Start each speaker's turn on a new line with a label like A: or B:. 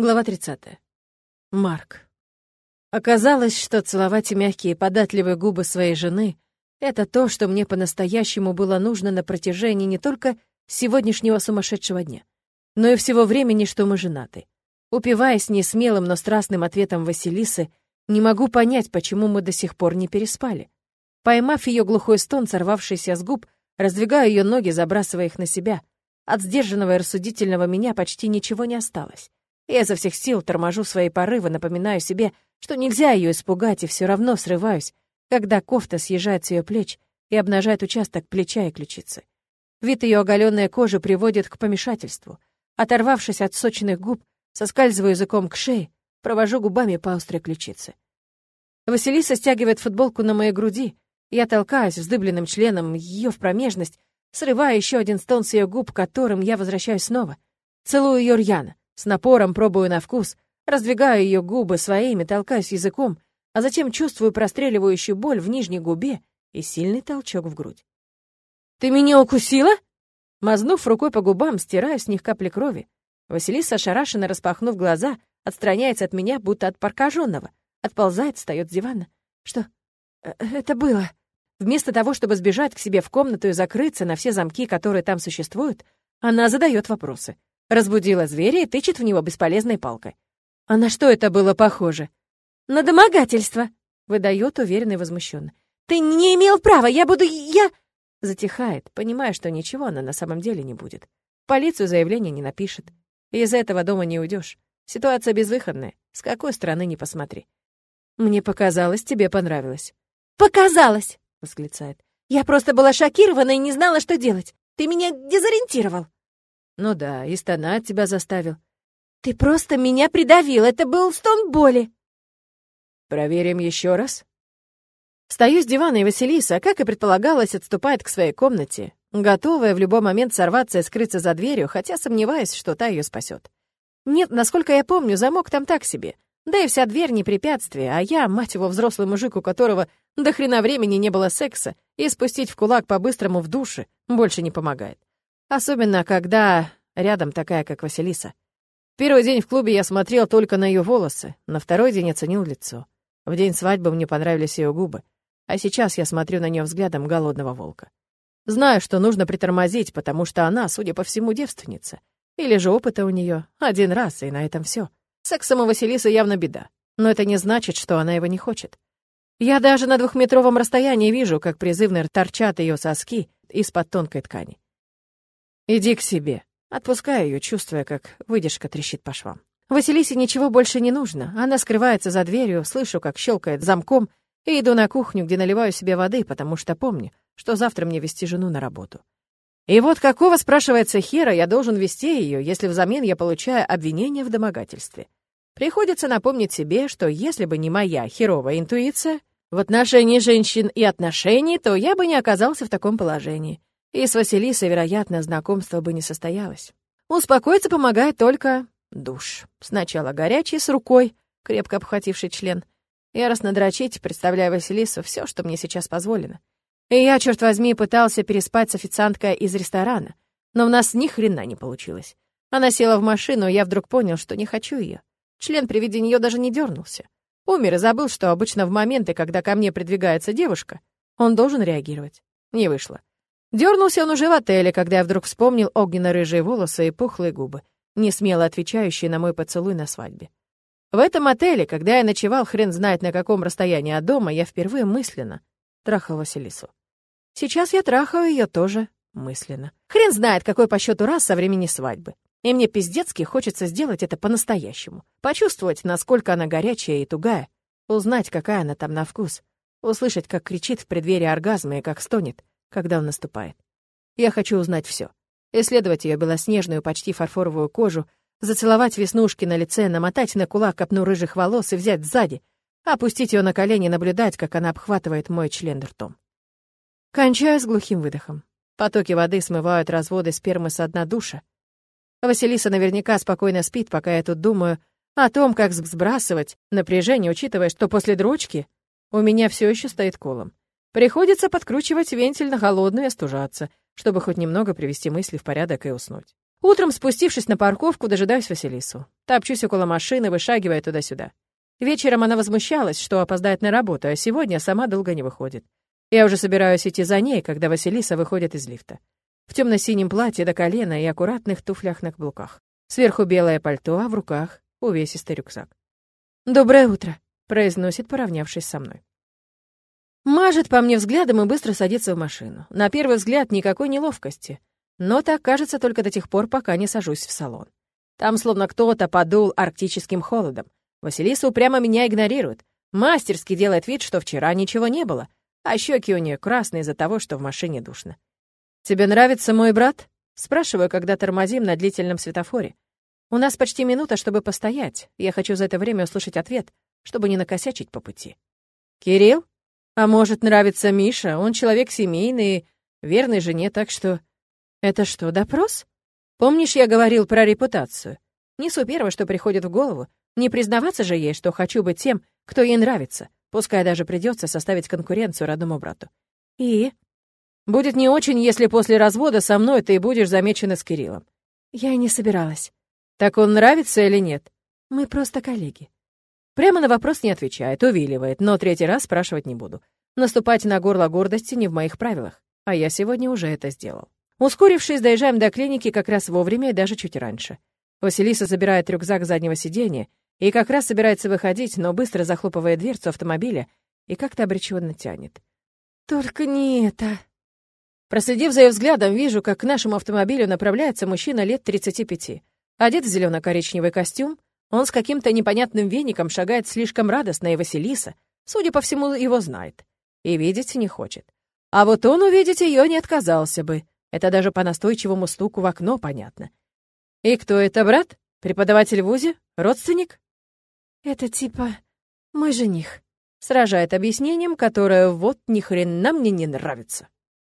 A: Глава 30. Марк. Оказалось, что целовать мягкие податливые губы своей жены — это то, что мне по-настоящему было нужно на протяжении не только сегодняшнего сумасшедшего дня, но и всего времени, что мы женаты. Упиваясь несмелым, но страстным ответом Василисы, не могу понять, почему мы до сих пор не переспали. Поймав ее глухой стон, сорвавшийся с губ, раздвигаю ее ноги, забрасывая их на себя. От сдержанного и рассудительного меня почти ничего не осталось. Я изо всех сил торможу свои порывы, напоминаю себе, что нельзя ее испугать, и все равно срываюсь, когда кофта съезжает с ее плеч и обнажает участок плеча и ключицы. Вид ее оголенной кожи приводит к помешательству. Оторвавшись от сочных губ, соскальзываю языком к шее, провожу губами по острой ключице. Василиса стягивает футболку на моей груди. Я толкаюсь вздыбленным членом ее в промежность, срывая еще один стон с ее губ, которым я возвращаюсь снова. Целую ее рьяно. С напором пробую на вкус, раздвигаю ее губы своими, толкаюсь языком, а затем чувствую простреливающую боль в нижней губе и сильный толчок в грудь. «Ты меня укусила?» Мазнув рукой по губам, стираю с них капли крови. Василиса, ошарашенно распахнув глаза, отстраняется от меня, будто от прокаженного, отползает, встает с дивана. «Что? Э, это было?» Вместо того, чтобы сбежать к себе в комнату и закрыться на все замки, которые там существуют, она задает вопросы. Разбудила зверя и тычет в него бесполезной палкой. А на что это было похоже? На домогательство, выдает уверенно и возмущенно. Ты не имел права, я буду... я... Затихает, понимая, что ничего она на самом деле не будет. Полицию заявление не напишет. из этого дома не уйдешь. Ситуация безвыходная, с какой стороны не посмотри. Мне показалось, тебе понравилось. «Показалось!» — восклицает. «Я просто была шокирована и не знала, что делать. Ты меня дезориентировал».
B: Ну да, и стонать тебя заставил.
A: Ты просто меня придавил, это был стон боли.
B: Проверим еще раз.
A: Встаю с дивана, и Василиса, как и предполагалось, отступает к своей комнате, готовая в любой момент сорваться и скрыться за дверью, хотя сомневаюсь, что та ее спасет. Нет, насколько я помню, замок там так себе. Да и вся дверь не препятствие, а я, мать его, взрослый мужик, у которого до хрена времени не было секса, и спустить в кулак по-быстрому в душе больше не помогает. Особенно, когда рядом такая, как Василиса. Первый день в клубе я смотрел только на ее волосы, на второй день оценил лицо. В день свадьбы мне понравились ее губы, а сейчас я смотрю на нее взглядом голодного волка. Знаю, что нужно притормозить, потому что она, судя по всему, девственница. Или же опыта у нее один раз, и на этом все. Сексом у Василисы явно беда, но это не значит, что она его не хочет. Я даже на двухметровом расстоянии вижу, как призывно торчат ее соски из-под тонкой ткани. «Иди к себе». Отпускаю ее, чувствуя, как выдержка трещит по швам. Василисе ничего больше не нужно. Она скрывается за дверью, слышу, как щелкает замком, и иду на кухню, где наливаю себе воды, потому что помню, что завтра мне вести жену на работу. И вот какого, спрашивается Хера, я должен вести ее, если взамен я получаю обвинение в домогательстве? Приходится напомнить себе, что если бы не моя херовая интуиция в отношении женщин и отношений, то я бы не оказался в таком положении. И с Василисой, вероятно, знакомство бы не состоялось. Успокоиться помогает только душ. Сначала горячий с рукой, крепко обхвативший член. Яростно дрочить, представляя Василису все, что мне сейчас позволено. И я, черт возьми, пытался переспать с официанткой из ресторана, но у нас ни хрена не получилось. Она села в машину, и я вдруг понял, что не хочу ее. Член при виде нее даже не дернулся. Умер и забыл, что обычно в моменты, когда ко мне придвигается девушка, он должен реагировать. Не вышло. Дернулся он уже в отеле, когда я вдруг вспомнил огненно-рыжие волосы и пухлые губы, не смело отвечающие на мой поцелуй на свадьбе. В этом отеле, когда я ночевал хрен знает на каком расстоянии от дома, я впервые мысленно трахал Василису. Сейчас я трахаю ее тоже мысленно. Хрен знает, какой по счету раз со времени свадьбы. И мне пиздецки хочется сделать это по-настоящему. Почувствовать, насколько она горячая и тугая. Узнать, какая она там на вкус. Услышать, как кричит в преддверии оргазма и как стонет когда он наступает. Я хочу узнать все. Исследовать ее белоснежную, почти фарфоровую кожу, зацеловать веснушки на лице, намотать на кулак копну рыжих волос и взять сзади, опустить ее на колени и наблюдать, как она обхватывает мой член ртом. Кончаю с глухим выдохом. Потоки воды смывают разводы спермы со дна душа. Василиса наверняка спокойно спит, пока я тут думаю о том, как сбрасывать напряжение, учитывая, что после дрочки у меня все еще стоит колом. Приходится подкручивать вентиль на холодную и остужаться, чтобы хоть немного привести мысли в порядок и уснуть. Утром, спустившись на парковку, дожидаюсь Василису. Топчусь около машины, вышагивая туда-сюда. Вечером она возмущалась, что опоздает на работу, а сегодня сама долго не выходит. Я уже собираюсь идти за ней, когда Василиса выходит из лифта. В темно-синем платье до колена и аккуратных туфлях на каблуках. Сверху белое пальто, а в руках увесистый рюкзак. «Доброе утро», — произносит, поравнявшись со мной. Мажет по мне взглядом и быстро садится в машину. На первый взгляд никакой неловкости. Но так кажется только до тех пор, пока не сажусь в салон. Там словно кто-то подул арктическим холодом. Василиса упрямо меня игнорирует. Мастерски делает вид, что вчера ничего не было, а щеки у нее красные из-за того, что в машине душно. «Тебе нравится мой брат?» Спрашиваю, когда тормозим на длительном светофоре. У нас почти минута, чтобы постоять. Я хочу за это время услышать ответ, чтобы не накосячить по пути. «Кирилл?» А может, нравится Миша? Он человек семейный, верный жене, так что... Это что, допрос? Помнишь, я говорил про репутацию? Несу первое, что приходит в голову. Не признаваться же ей, что хочу быть тем, кто ей нравится, пускай даже придется составить конкуренцию родному брату. И? Будет не очень, если после развода со мной ты будешь замечена с Кириллом. Я и не собиралась. Так он нравится или нет? Мы просто коллеги. Прямо на вопрос не отвечает, увиливает, но третий раз спрашивать не буду. Наступать на горло гордости не в моих правилах, а я сегодня уже это сделал. Ускорившись, доезжаем до клиники как раз вовремя и даже чуть раньше. Василиса забирает рюкзак с заднего сиденья и как раз собирается выходить, но быстро захлопывает дверцу автомобиля и как-то обреченно тянет. «Только не это!» Проследив за ее взглядом, вижу, как к нашему автомобилю направляется мужчина лет 35. Одет в зелено коричневый костюм, он с каким-то непонятным веником шагает слишком радостно, и Василиса, судя по всему, его знает. И видеть не хочет. А вот он увидеть ее не отказался бы. Это даже по настойчивому стуку в окно понятно. И кто это, брат? Преподаватель в ВУЗе? Родственник? Это типа мой жених. Сражает объяснением, которое вот ни хрена мне не нравится.